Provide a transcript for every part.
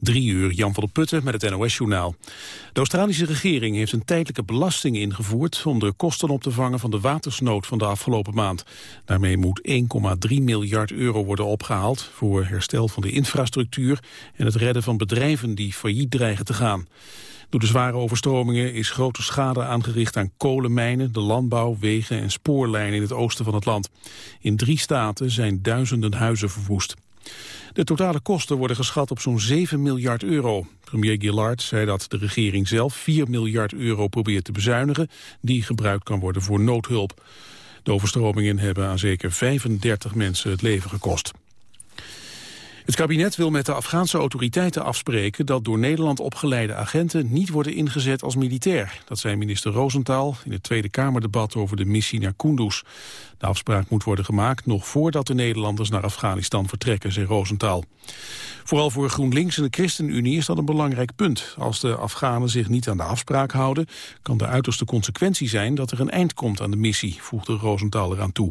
Drie uur, Jan van der Putten met het NOS-journaal. De Australische regering heeft een tijdelijke belasting ingevoerd... om de kosten op te vangen van de watersnood van de afgelopen maand. Daarmee moet 1,3 miljard euro worden opgehaald... voor herstel van de infrastructuur en het redden van bedrijven die failliet dreigen te gaan. Door de zware overstromingen is grote schade aangericht aan kolenmijnen, de landbouw, wegen en spoorlijnen in het oosten van het land. In drie staten zijn duizenden huizen verwoest. De totale kosten worden geschat op zo'n 7 miljard euro. Premier Gillard zei dat de regering zelf 4 miljard euro probeert te bezuinigen... die gebruikt kan worden voor noodhulp. De overstromingen hebben aan zeker 35 mensen het leven gekost. Het kabinet wil met de Afghaanse autoriteiten afspreken dat door Nederland opgeleide agenten niet worden ingezet als militair. Dat zei minister Rosenthal in het Tweede Kamerdebat over de missie naar Kunduz. De afspraak moet worden gemaakt nog voordat de Nederlanders naar Afghanistan vertrekken, zei Rosenthal. Vooral voor GroenLinks en de ChristenUnie is dat een belangrijk punt. Als de Afghanen zich niet aan de afspraak houden, kan de uiterste consequentie zijn dat er een eind komt aan de missie, voegde Rosenthal eraan toe.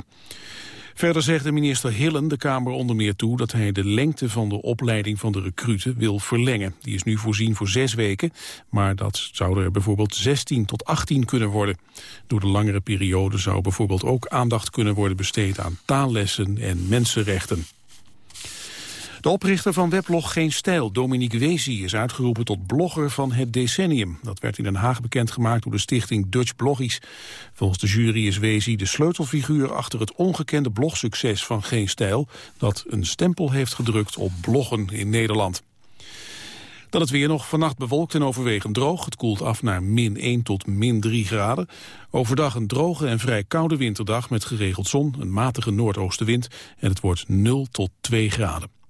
Verder zegt de minister Hillen de Kamer onder meer toe dat hij de lengte van de opleiding van de recruten wil verlengen. Die is nu voorzien voor zes weken, maar dat zouden er bijvoorbeeld 16 tot 18 kunnen worden. Door de langere periode zou bijvoorbeeld ook aandacht kunnen worden besteed aan taallessen en mensenrechten. De oprichter van weblog Geen Stijl, Dominique Wezi, is uitgeroepen tot blogger van het decennium. Dat werd in Den Haag bekendgemaakt door de stichting Dutch Bloggies. Volgens de jury is Wezi de sleutelfiguur achter het ongekende blogsucces van Geen Stijl... dat een stempel heeft gedrukt op bloggen in Nederland. Dan het weer nog vannacht bewolkt en overwegend droog. Het koelt af naar min 1 tot min 3 graden. Overdag een droge en vrij koude winterdag met geregeld zon, een matige noordoostenwind en het wordt 0 tot 2 graden.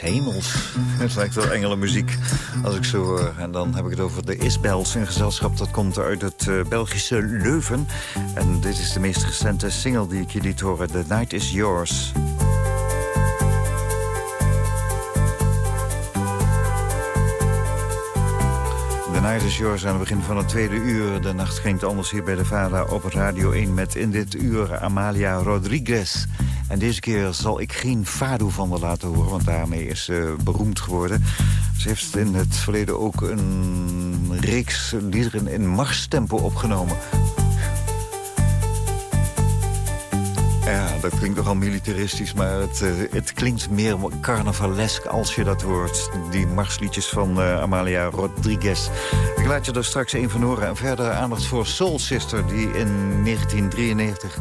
Hemels. Het lijkt wel engelenmuziek als ik zo hoor. En dan heb ik het over de Isbels, een gezelschap dat komt uit het uh, Belgische Leuven. En dit is de meest recente single die ik je liet horen, The Night Is Yours. The Night is Yours aan het begin van het tweede uur. De nacht ging anders hier bij de Vader op Radio 1... met in dit uur Amalia Rodriguez. En deze keer zal ik geen Fado van haar laten horen... want daarmee is ze beroemd geworden. Ze heeft in het verleden ook een reeks liederen in marstempo opgenomen. Ja, dat klinkt nogal militaristisch, maar het, uh, het klinkt meer carnavalesk als je dat hoort. Die marsliedjes van uh, Amalia Rodriguez. Ik laat je er straks een van horen. En verder aandacht voor Soul Sister, die in 1993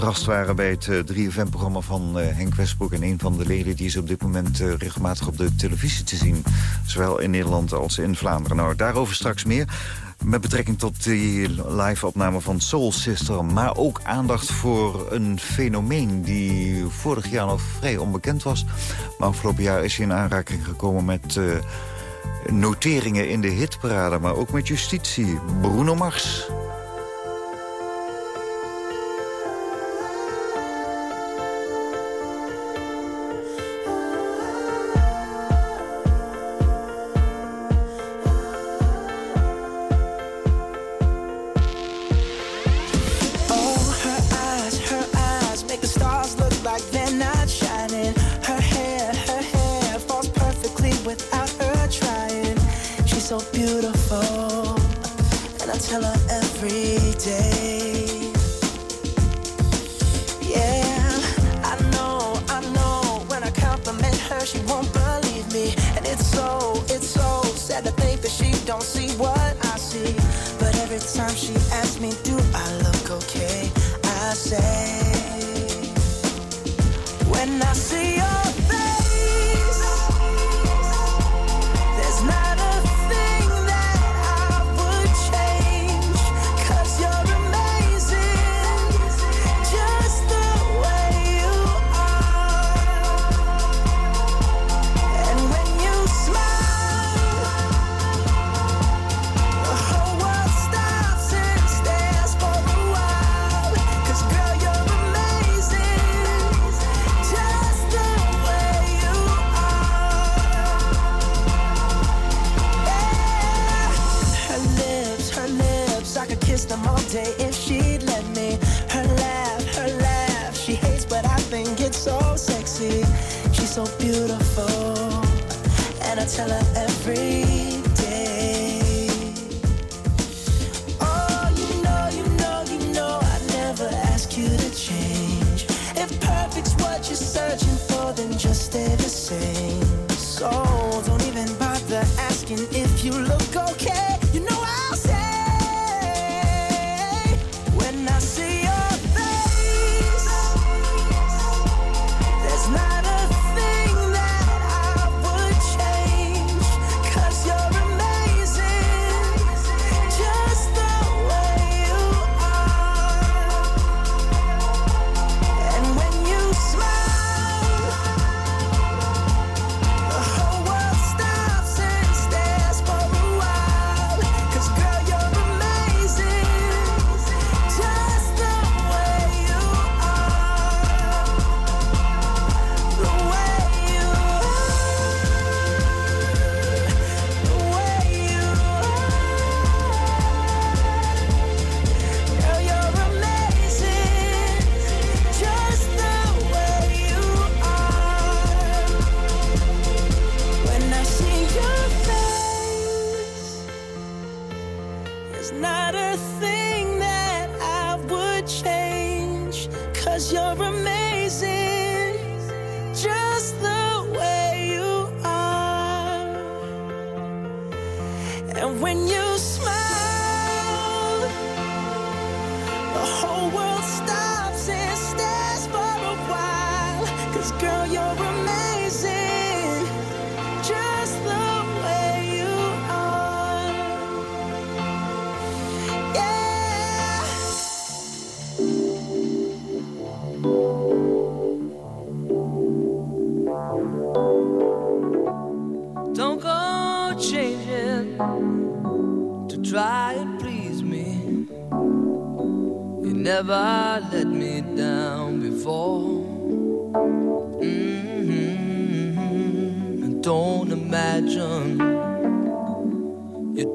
gast waren bij het 3FM-programma eh, van uh, Henk Westbroek... en een van de leden die is op dit moment uh, regelmatig op de televisie te zien. Zowel in Nederland als in Vlaanderen. Nou, daarover straks meer. Met betrekking tot die live-opname van Soul Sister. Maar ook aandacht voor een fenomeen die vorig jaar nog vrij onbekend was. Maar afgelopen jaar is hij in aanraking gekomen met... Uh, noteringen in de hitparade, maar ook met justitie. Bruno Mars. every day. Yeah, I know, I know. When I compliment her, she won't believe me. And it's so, it's so sad to think that she don't see what I see. But every time she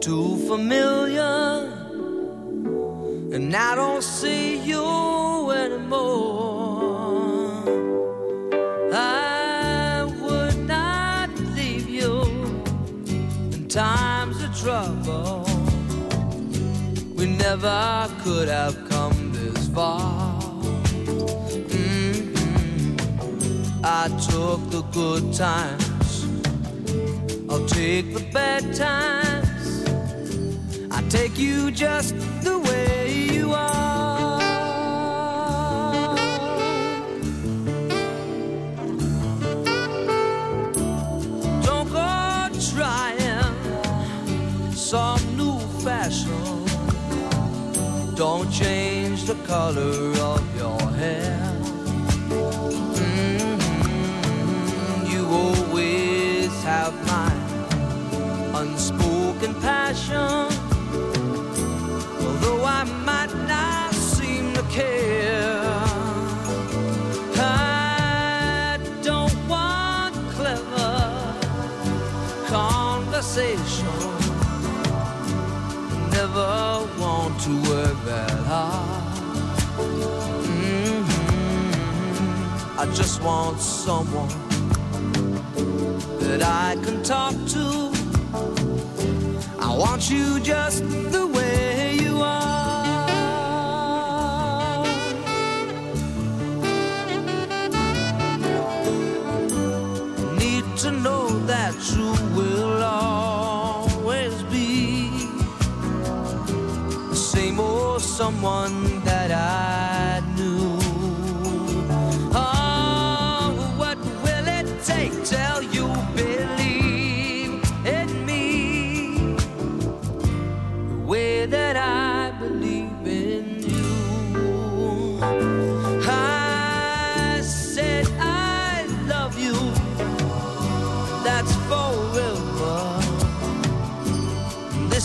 too familiar, and I don't see you anymore. I would not leave you in times of trouble. We never could have come this far. Mm-hmm. I took the good times, I'll take the bad times. I take you just the way you are. Don't go trying some new fashion. Don't change the color of your hair. Mhm. You always have my unspoken passion. Just want someone that I can talk to. I want you just the way you are. Need to know that you will always be the same old someone that I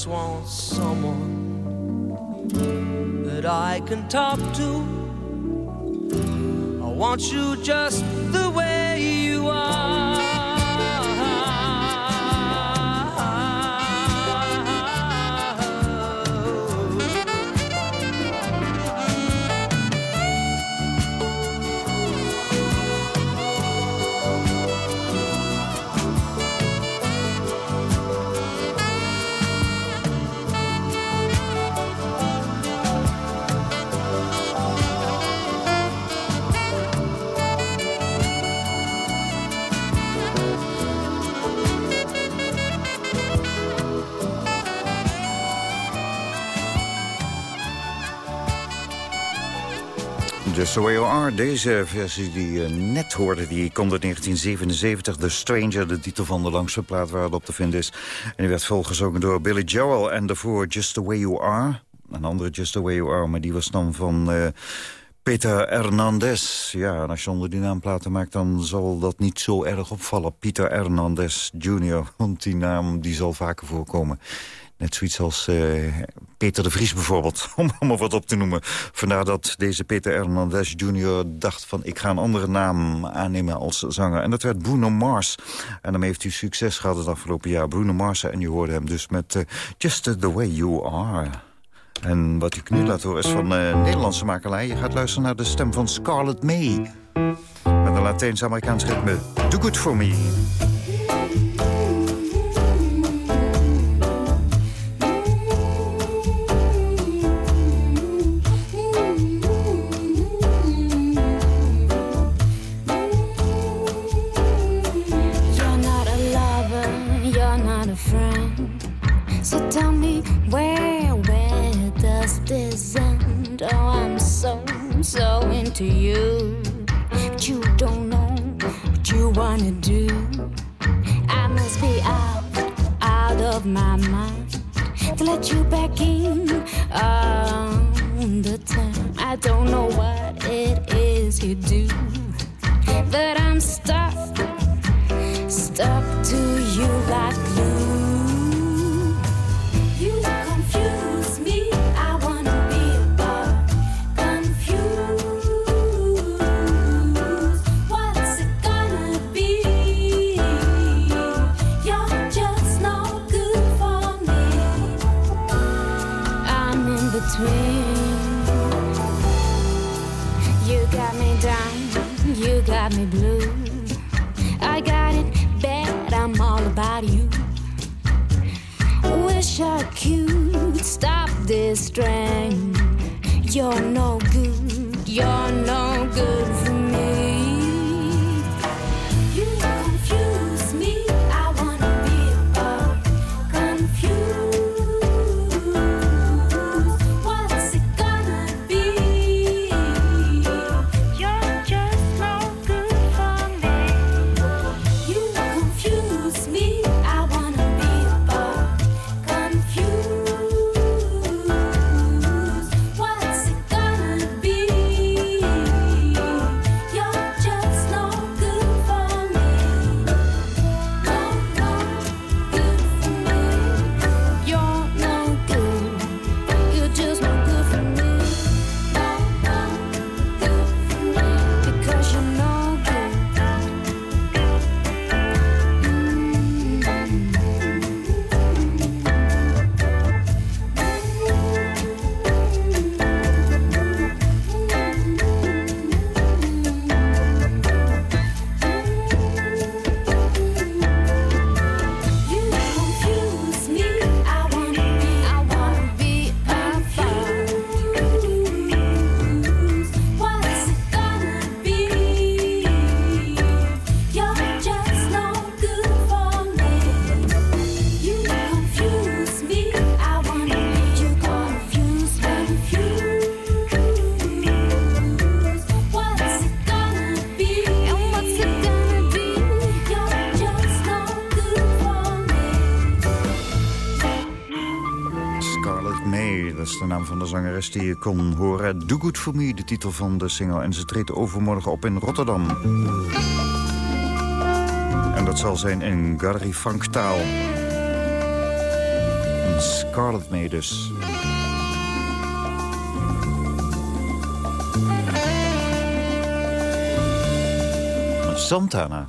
just want someone that I can talk to. I want you just The way you are. Deze versie die je net hoorde, die komt uit 1977. The Stranger, de titel van de langste plaat waar het op te vinden is. En die werd volgezongen door Billy Joel. En daarvoor Just the way you are. Een andere Just the way you are, maar die was dan van... eh, Peter Hernandez. Ja, en als je onder die naam platen maakt... dan zal dat niet zo erg opvallen. Peter Hernandez Jr., want die naam die zal vaker voorkomen. Net zoiets als Peter de Vries bijvoorbeeld, om maar wat op te noemen. Vandaar dat deze Peter Hernandez Jr. dacht van... ik ga een andere naam aannemen als zanger. En dat werd Bruno Mars. En daarmee heeft hij succes gehad het afgelopen jaar. Bruno Mars, en je hoorde hem dus met Just the Way You Are. En wat ik nu laat horen is van uh, Nederlandse makelij. Je gaat luisteren naar de stem van Scarlett May. Met een Latijns-Amerikaans ritme. Do Good For Me. Wanna do. I must be out, out of my mind to let you back in all the time. I don't know what it is you do, but I'm stuck, stuck die je kon horen. Do Good For Me, de titel van de single. En ze treedt overmorgen op in Rotterdam. En dat zal zijn in Galerie Taal. Een Scarlet May dus. Santana.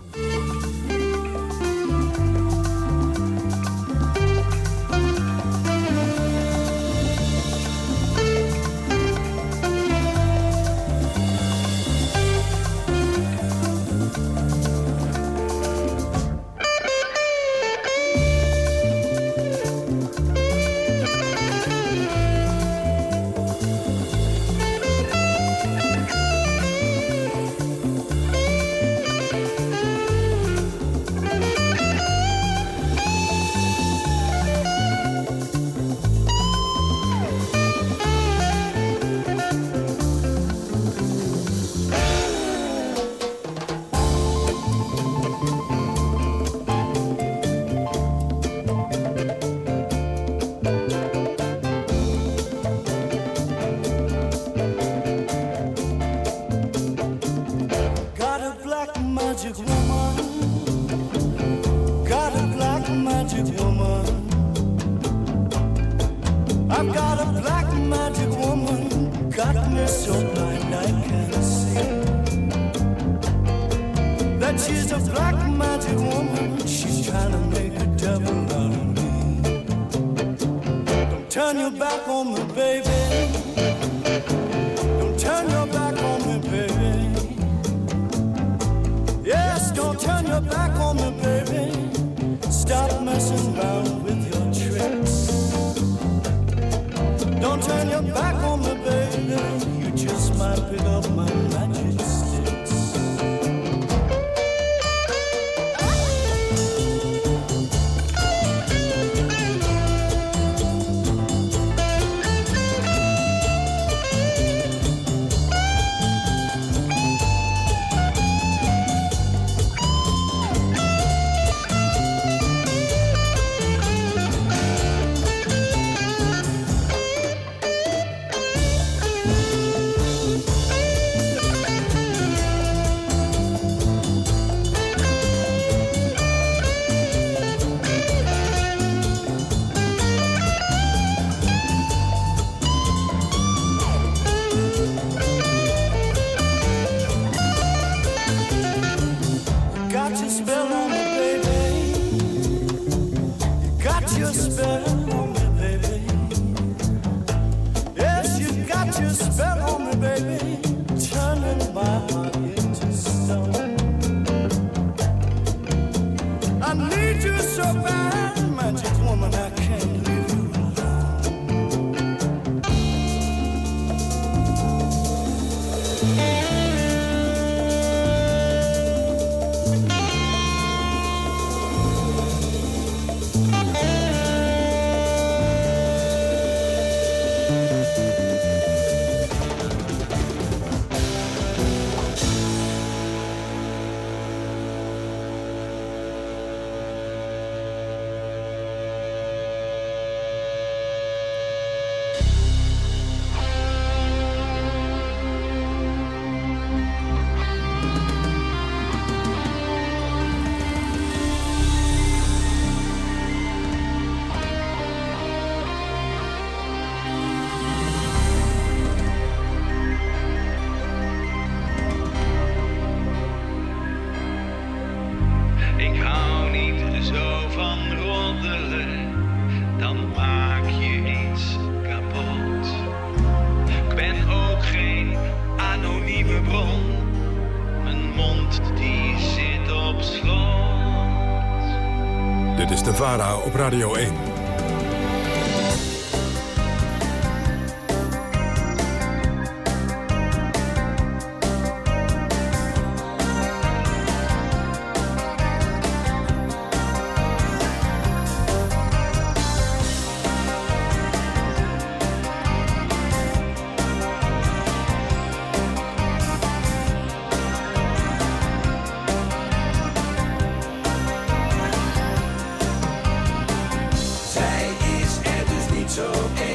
Radio 1. Er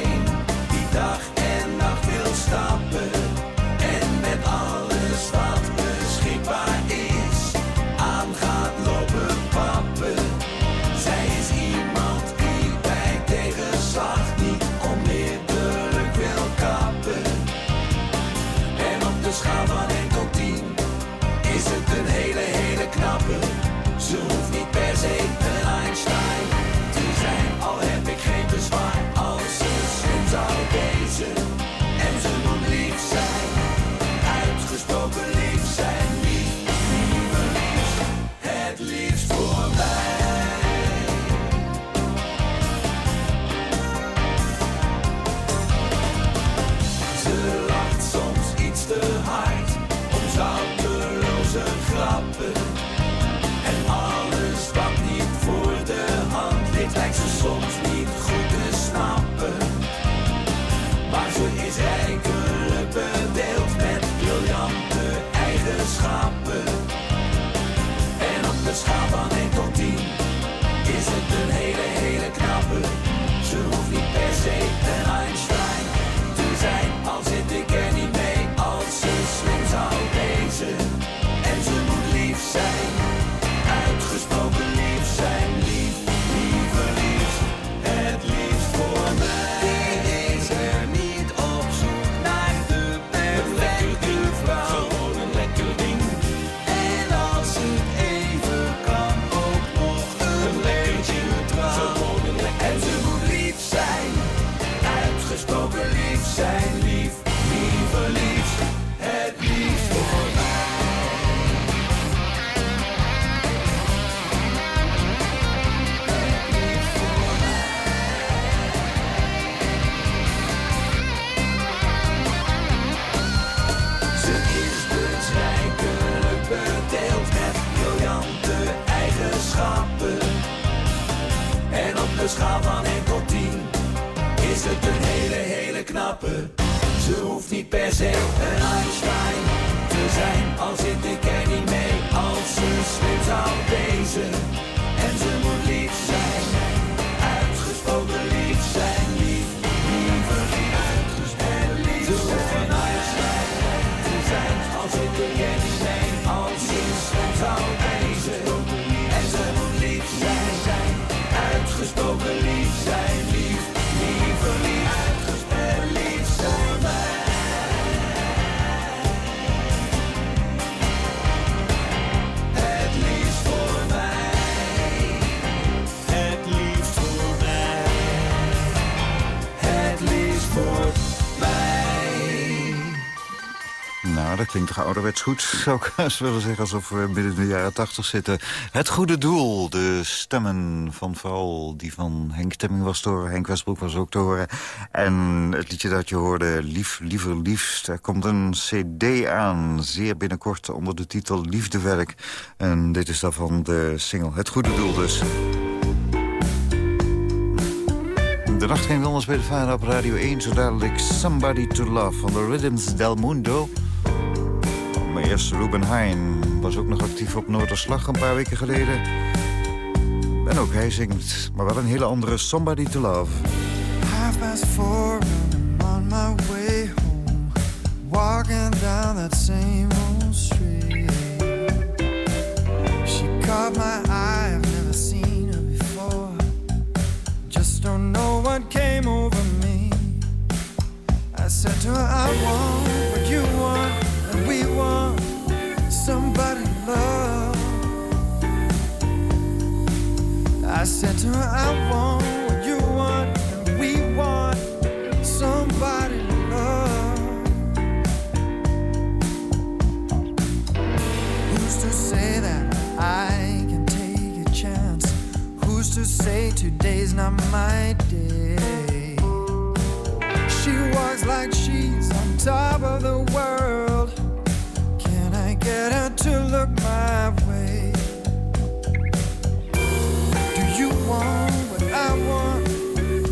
ouderwets goed, zou ik eens willen zeggen... alsof we midden de jaren tachtig zitten. Het goede doel, de stemmen van vooral die van Henk Temming was te horen... Henk Westbroek was ook te horen. En het liedje dat je hoorde, Lief, Liever Liefst... er komt een cd aan, zeer binnenkort onder de titel Liefdewerk. En dit is daarvan de single Het goede doel dus. De nacht ging anders bij de op Radio 1... zo dadelijk Somebody to Love van de Rhythms del Mundo... Maar eerst Ruben Heijn was ook nog actief op Noorderslag een paar weken geleden. En ook hij zingt, maar wel een hele andere Somebody to Love. Half past four and I'm on my way home. Walking down that same old street. She caught my eye, I've never seen her before. Just don't know what came over me. I said to her, I want somebody love. I said to her, I want what you want, and we want somebody to love. Who's to say that I can take a chance? Who's to say today's not my day? She walks like she's on top of the world. To look my way? Do you want what I want?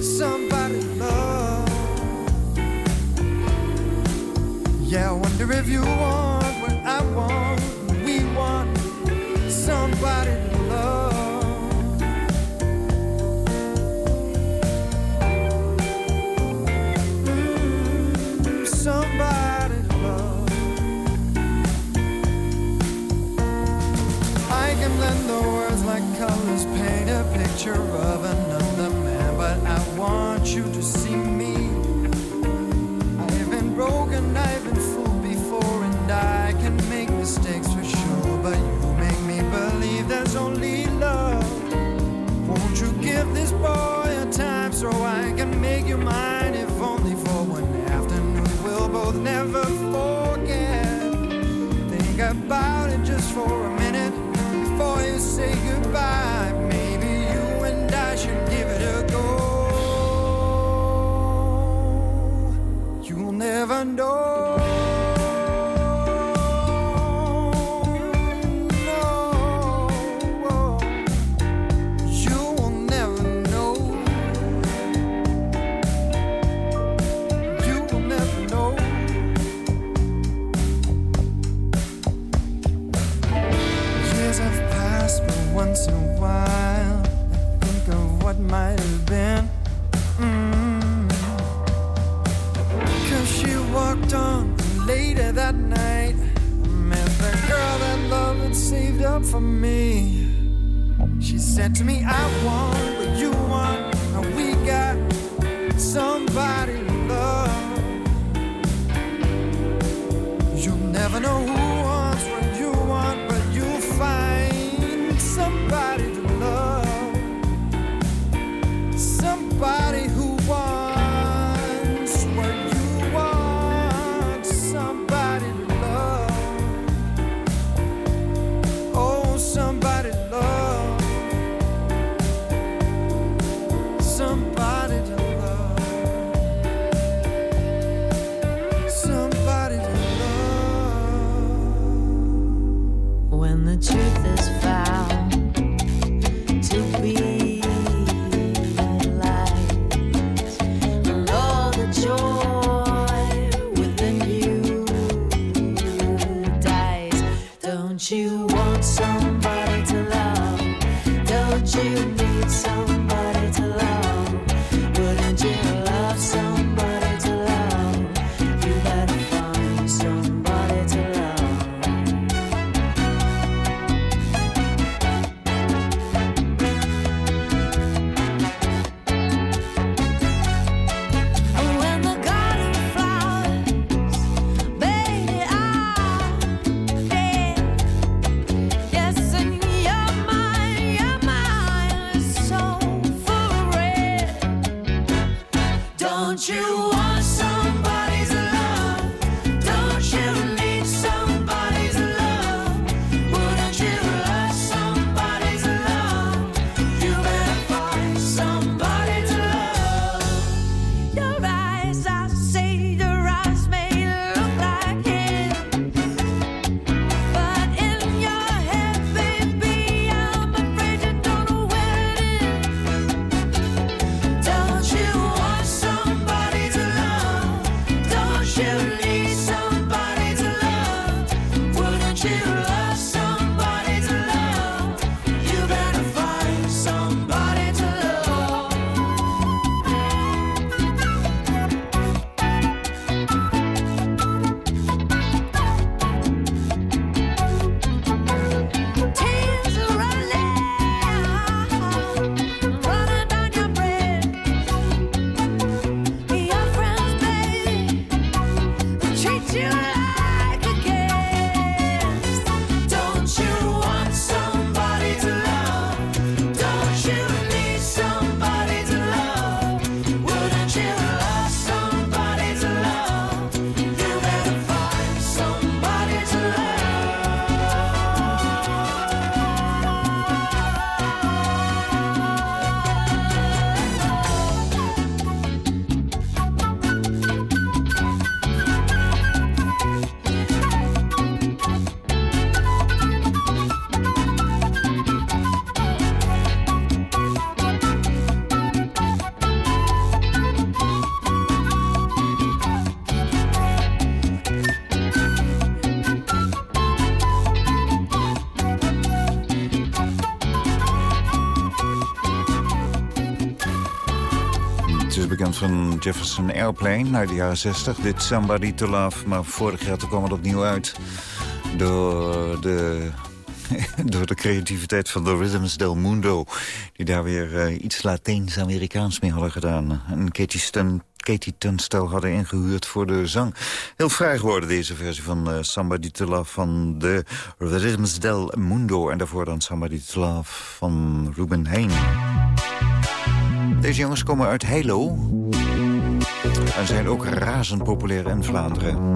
Somebody love. Yeah, I wonder if you want what I want. Picture of another man, but I want you to Jefferson Airplane uit de jaren 60. Dit Somebody to Love. Maar vorig jaar kwam het opnieuw uit. Door de, door de creativiteit van de Rhythms del Mundo. Die daar weer eh, iets Latijns-Amerikaans mee hadden gedaan. En Katie, Stun, Katie Tunstall hadden ingehuurd voor de zang. Heel fraai geworden deze versie van eh, Somebody to Love van de Rhythms del Mundo. En daarvoor dan Somebody to Love van Ruben Heijn. Deze jongens komen uit Heilo. En zijn ook razend populair in Vlaanderen.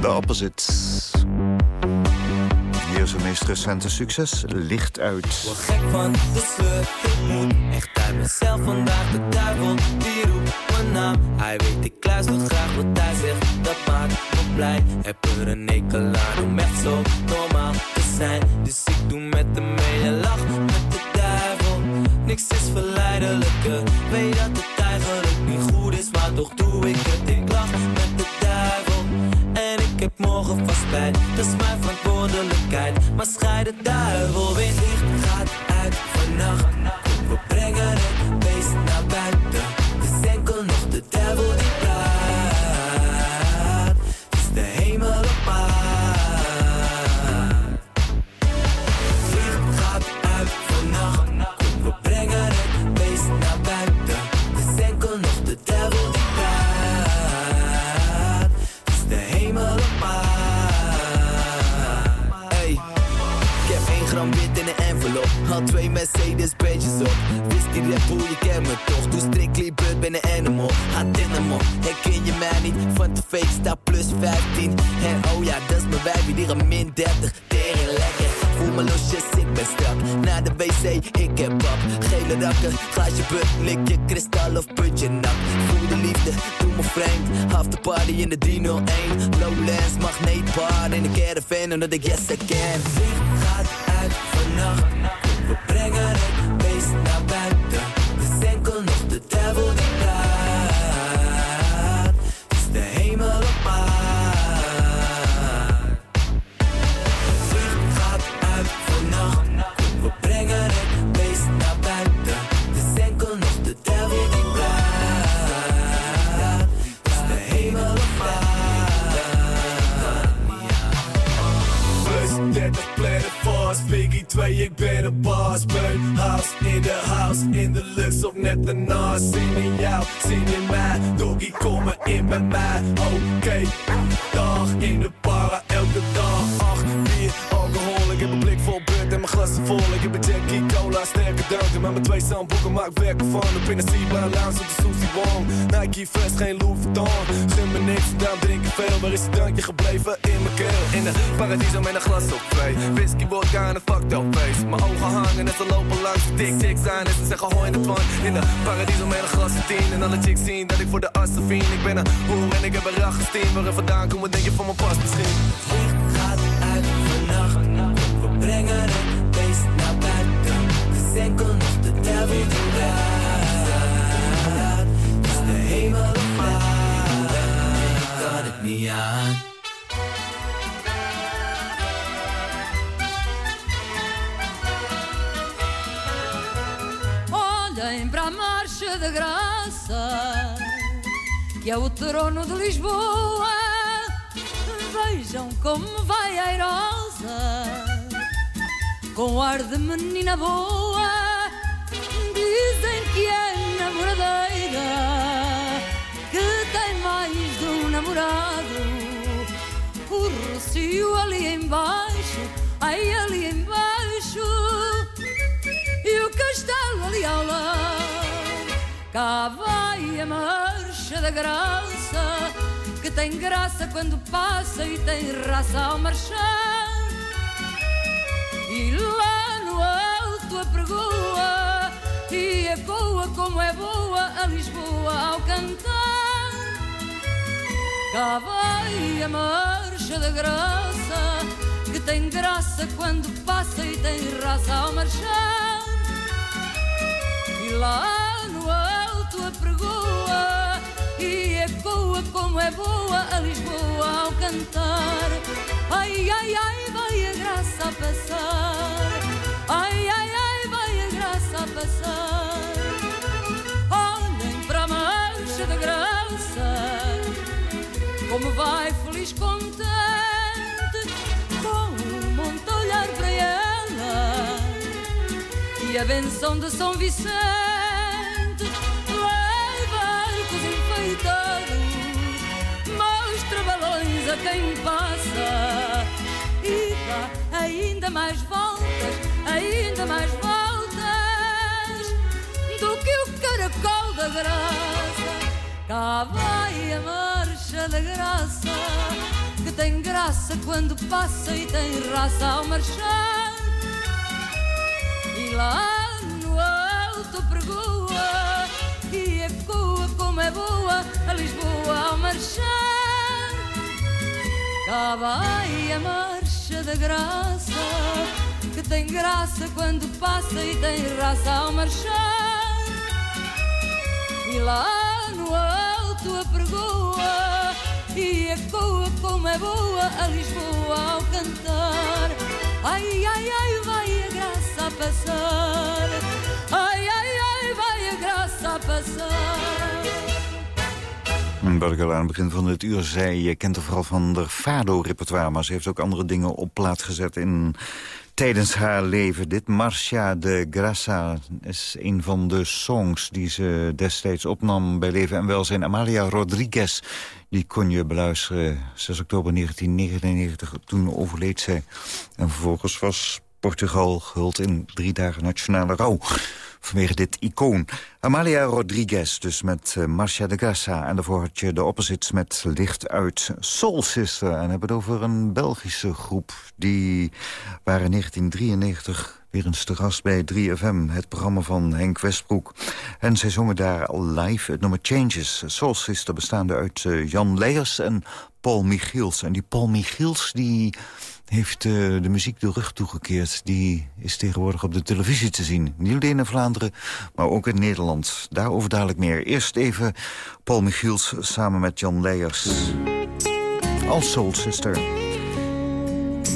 The Opposites. Hier hun meest recente succes, Licht uit. Word gek van de sleur, ik moet echt uit mezelf vandaag. De duivel die roept mijn naam. Hij weet ik luister graag wat hij zegt, dat maakt me blij. Heb er een hekel aan om echt zo normaal te zijn. Dus ik doe met hem mee lach met de duivel. Niks is verleidelijker, weet dat het eigenlijk is. Maar toch doe ik het, ik lach met de duivel. En ik heb morgen vast spijt, dat is mijn verantwoordelijkheid. Maar scheid de duivel weer licht gaat uit vannacht. We brengen het beest naar buiten. Op. Whisky, vodka en een fucked up face. Mijn ogen hangen en ze lopen langs. Tik, tik zijn en ze zeggen hoi in de pan. In de paradiso met een glas op tien. En alle chicks zien dat ik voor de assen vien. Ik ben een hoer en ik heb een rachesteam. Waar er vandaan komen, denk je van mijn pas misschien. Licht gaat uit vannacht. We brengen het beest naar buiten. Het is enkel nog de die raakt. Is de hemel laat? Ik kan het niet aan. Olhem para a marcha da graça, que é o trono de Lisboa. Vejam como vai airosa, com ar de menina boa. Dizem que é namoradeira, que tem mais de um namorado. O Rocio ali embaixo, ai ali embaixo e o castelo ali ao lado. Cá vai a marcha da graça, que tem graça quando passa e tem raça ao marchar. E lá no alto a pregoa e ecoa como é boa a Lisboa ao cantar. Cá vai a marcha da graça, tem graça quando passa e tem raça ao marchar. E lá no alto a pregoa e ecoa como é boa a Lisboa ao cantar. Ai, ai, ai, vai a graça a passar. Ai, ai, ai, vai a graça a passar. Olhem para a marcha da graça como vai feliz com a benção de São Vicente. Vai barcos enfeitados mostra balões a quem passa. E dá ainda mais voltas ainda mais voltas do que o caracol da graça. Cá vai a marcha da graça, que tem graça quando passa e tem raça ao marchar. Lá no alto pregoa e ecoa como é boa a Lisboa ao marchar. Cá vai a marcha da graça, que tem graça quando passa e tem raça ao marchar. E lá no alto a pregoa e ecoa como é boa a Lisboa ao cantar. Ai, ai, ai, vai a graça a passar. Ai, ai, ai, vai a graça a passar. Wat ik aan het begin van het uur zei, je kent haar vooral van de Fado-repertoire... maar ze heeft ook andere dingen op plaats gezet in, tijdens haar leven. Dit Marcia de Grassa is een van de songs die ze destijds opnam... bij Leven en Welzijn. Amalia Rodriguez, die kon je beluisteren 6 oktober 1999. Toen overleed zij. En vervolgens was Portugal gehuld in drie dagen nationale rouw vanwege dit icoon. Amalia Rodriguez, dus met uh, Marcia de Grassa. En daarvoor had je de opposites met Licht uit Soul Sister. En hebben het over een Belgische groep. Die waren in 1993 weer eens te gast bij 3FM. Het programma van Henk Westbroek. En zij zongen daar live het nummer Changes. Soul Sister bestaande uit uh, Jan Leijers en Paul Michiels. En die Paul Michiels die heeft uh, de muziek de rug toegekeerd. Die is tegenwoordig op de televisie te zien. Niet alleen in Vlaanderen, maar ook in Nederland. Nederland. Daarover dadelijk meer. Eerst even Paul Michiels samen met Jan Leijers. Als Soul Sister.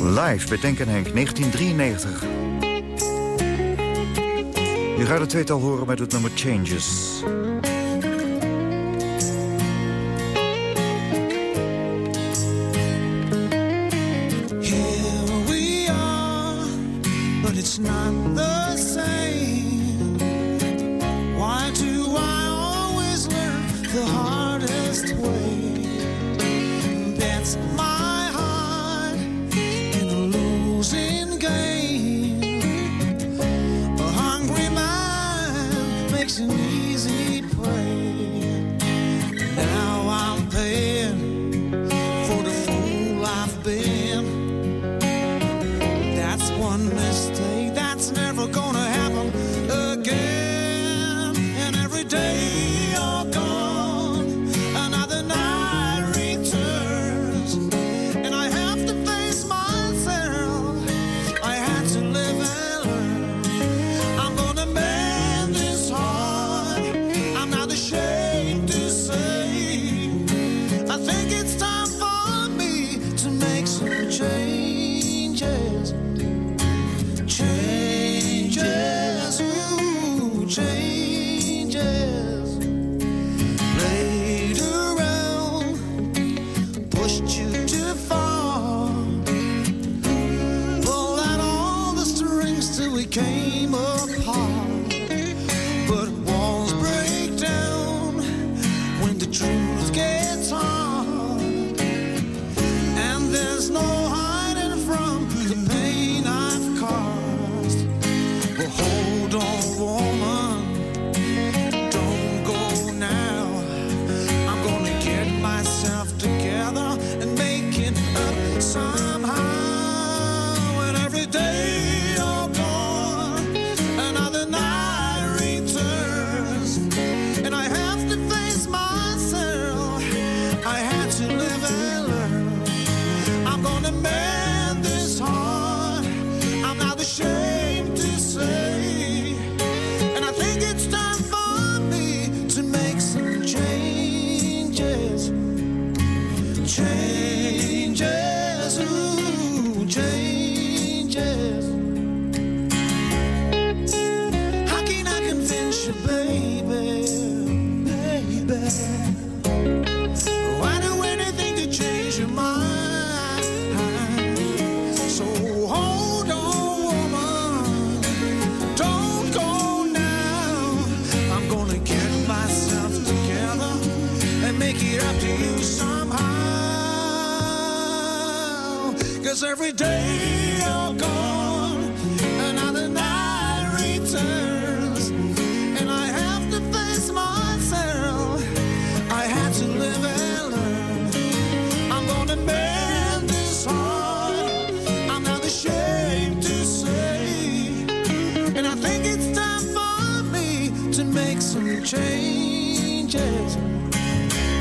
Live bij Denk en Henk, 1993. Je gaat het tweetal horen met het nummer Changes. Here we are, but it's not the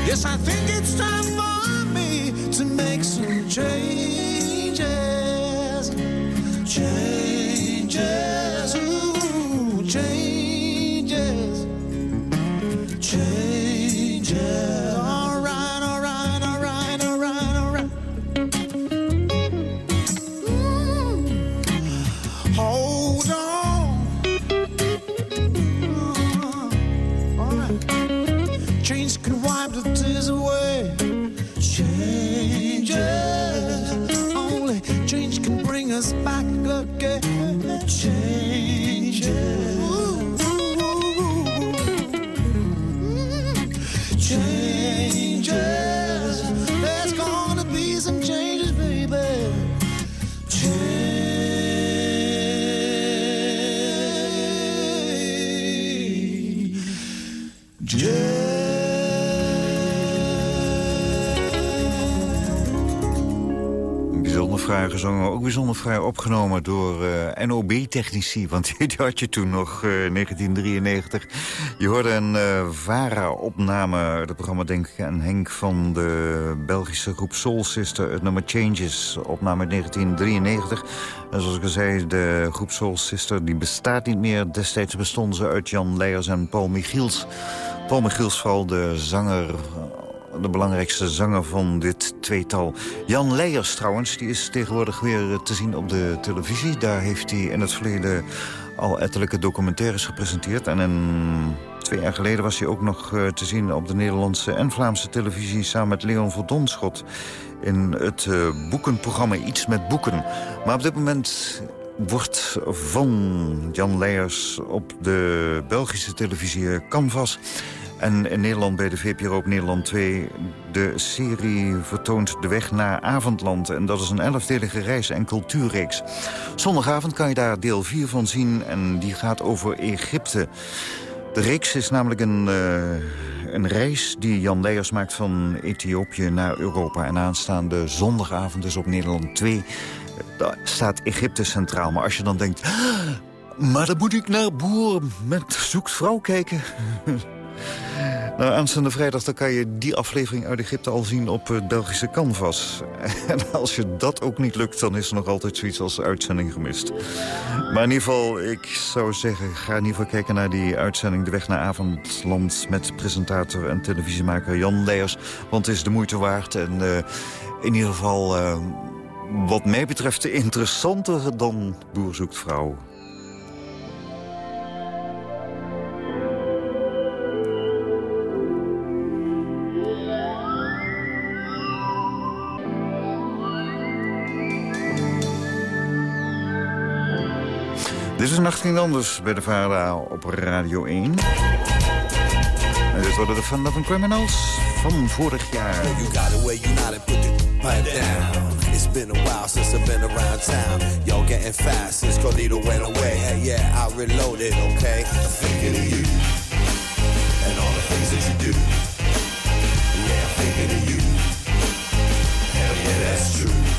Yes, I think it's time for me to make some change. bijzonder vrij opgenomen door eh, NOB-technici. Want die had je toen nog, eh, uh, 1993. Je hoorde een uh, VARA-opname, Het programma denk ik aan Henk... van de Belgische groep Soul Sister, het nummer Changes, opname 1993. En zoals ik al zei, de groep Soul Sister die bestaat niet meer. Destijds bestonden ze uit Jan Leijers en Paul Michiels. Paul Michiels, vooral de zanger de belangrijkste zanger van dit tweetal. Jan Leijers trouwens, die is tegenwoordig weer eh, te zien op de televisie. Daar heeft hij in het verleden al ettelijke documentaires gepresenteerd. En twee jaar geleden was hij ook nog eh, te zien op de Nederlandse en Vlaamse televisie... samen met Leon Verdonschot in het eh, boekenprogramma Iets met Boeken. Maar op dit moment wordt van Jan Leijers op de Belgische televisie Canvas en in Nederland bij de VPRO op Nederland 2 de serie vertoont De Weg naar Avondland. En dat is een elfdelige reis- en cultuurreeks. Zondagavond kan je daar deel 4 van zien en die gaat over Egypte. De reeks is namelijk een, eh, een reis die Jan Leijers maakt van Ethiopië naar Europa. En aanstaande zondagavond dus op Nederland 2 daar staat Egypte centraal. Maar als je dan denkt... "Ah, Maar dan moet ik naar Boer met zoekt vrouw kijken. nou, aanstaande vrijdag dan kan je die aflevering uit Egypte al zien op het Belgische Canvas. En als je dat ook niet lukt, dan is er nog altijd zoiets als uitzending gemist. Maar in ieder geval, ik zou zeggen, ga in ieder geval kijken naar die uitzending... De Weg naar Avondland met presentator en televisiemaker Jan Leijers. Want het is de moeite waard en eh, in ieder geval... eh, wat mij betreft interessanter dan Boer zoekt vrouw. Dit is Nacht Ging Anders bij de VARA op Radio 1. En dit worden de Fun Loving Criminals van vorig jaar. You got where you put the pipe down. It's been a while since I've been around town. Y'all getting fast since Carlito went away. Hey, yeah, I reloaded, okay? I'm thinking of you and all the things that you do. Yeah, I'm thinking of you. Hell yeah, that's true.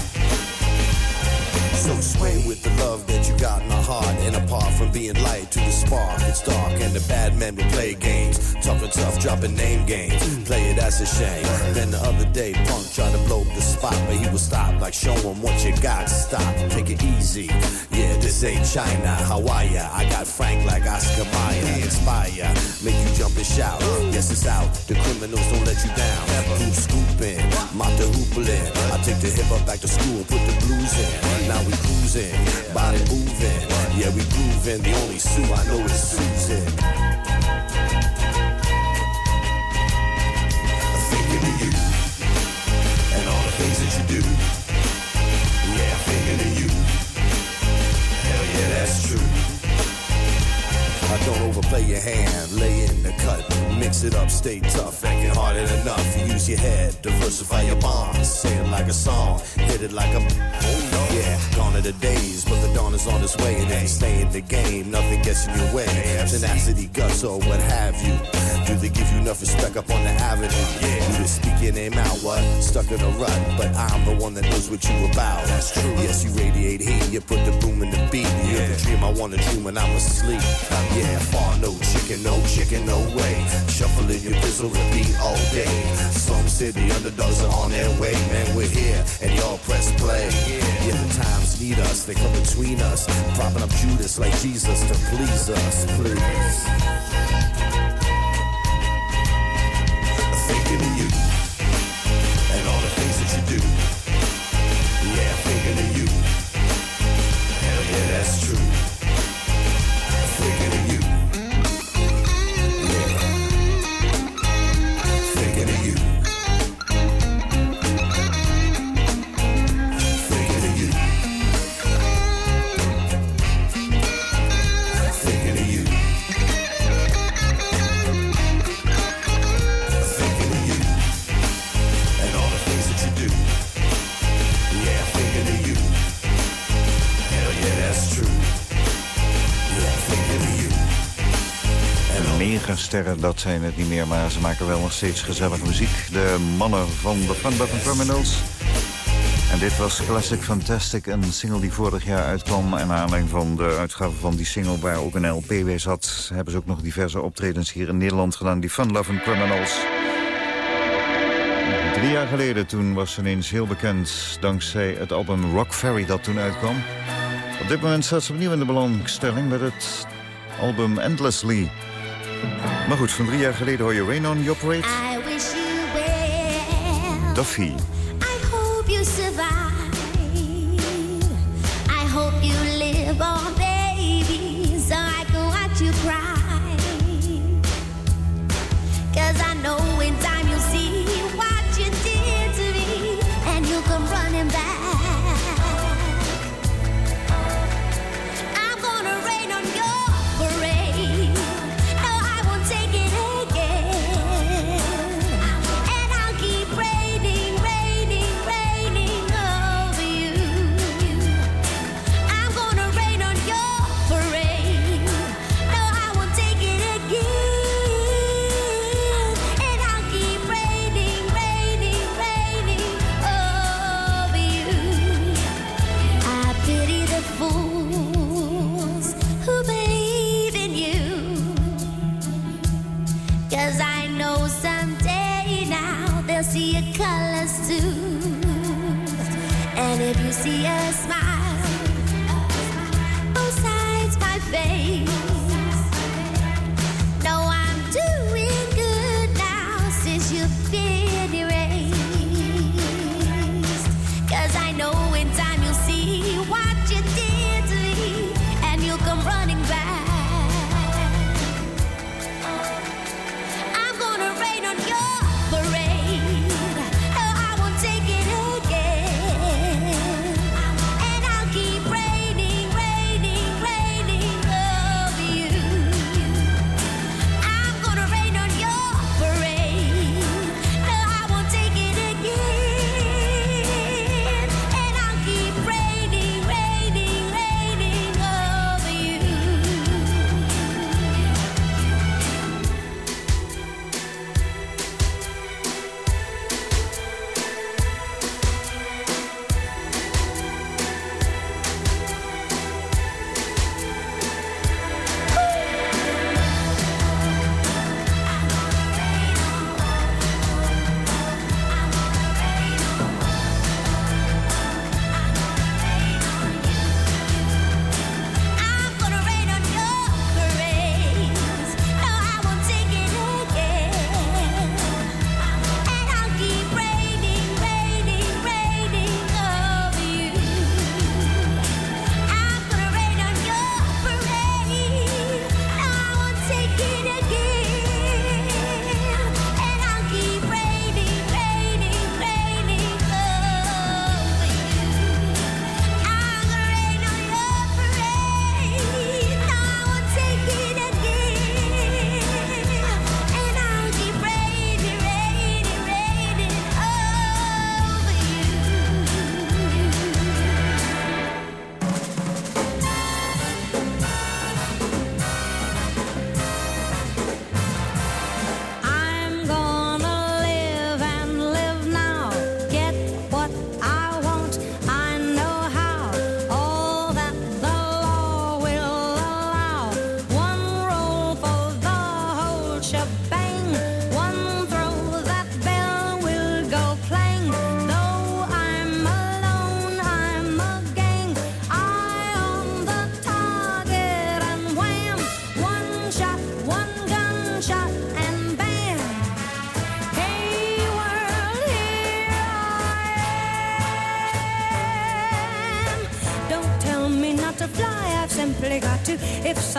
So sway with the love that you got heart. And apart from being light to the spark, it's dark. And the bad men will play games. Talking tough, dropping name games. Play it, that's a shame. Then the other day, Punk tried to blow up the spot. But he was stopped, like show him what you got. Stop, take it easy. This ain't China, Hawaii. I got Frank like Oscar Mayer. Inspire, make you jump and shout. Yes, it's out. The criminals don't let you down. Whoop scooping, the hoopling. I take the hip up back to school, put the blues in. Now we cruising, body moving. Yeah, we grooving. The only Sue I know is Susan. Thinking of you don't overplay your hand, lay in the cut, mix it up, stay tough, acting harder than enough. Use your head, diversify your bonds, say it like a song, hit it like a. Yeah, gone are the days, but the dawn is on its way, and if you stay in the game, nothing gets in your way. Tenacity, guts, or what have you. Do they give you enough respect up on the avenue? Yeah, do they speak your name out? What? Stuck in a rut, but I'm the one that knows what you about. That's true. Yes, you radiate heat, you put the boom in the beat. You ever dream I wanna dream when I'm asleep? Yeah, no chicken, no chicken, no way. Shuffling your pistol repeat all day. Some City underdogs are on their way, man. We're here, and y'all press play. Yeah, the times need us, they come between us. Propping up Judas like Jesus to please us, please. Thinking of you Dat zijn het niet meer, maar ze maken wel nog steeds gezellige muziek. De mannen van de Fun Button Criminals. En dit was Classic Fantastic, een single die vorig jaar uitkwam. En aanleiding van de uitgave van die single waar ook een LP bij zat... hebben ze ook nog diverse optredens hier in Nederland gedaan. Die Fun Loving Criminals. Drie jaar geleden, toen was ze ineens heel bekend... dankzij het album Rock Ferry dat toen uitkwam. Op dit moment staat ze opnieuw in de belangstelling met het album Endlessly. Maar goed, van drie jaar geleden hoor je Rain on the Operate. I wish you well. Duffy.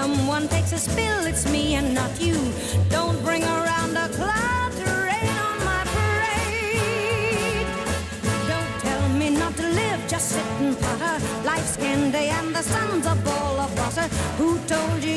Someone takes a spill, it's me and not you. Don't bring around a cloud to rain on my parade. Don't tell me not to live, just sit and putter. Life's candy and the sun's a ball of butter. Who told you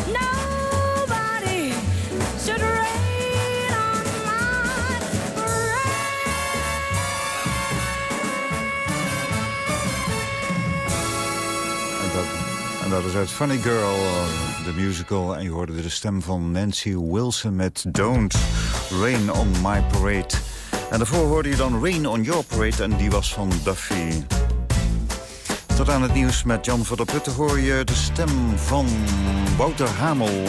dat is uit Funny Girl, eh, de musical. En je hoorde de stem van Nancy Wilson met Don't Rain on My Parade. En daarvoor hoorde je dan Rain on Your Parade en die was van Duffy. Tot aan het nieuws met Jan van der Putten hoor je de stem van Wouter Hamel.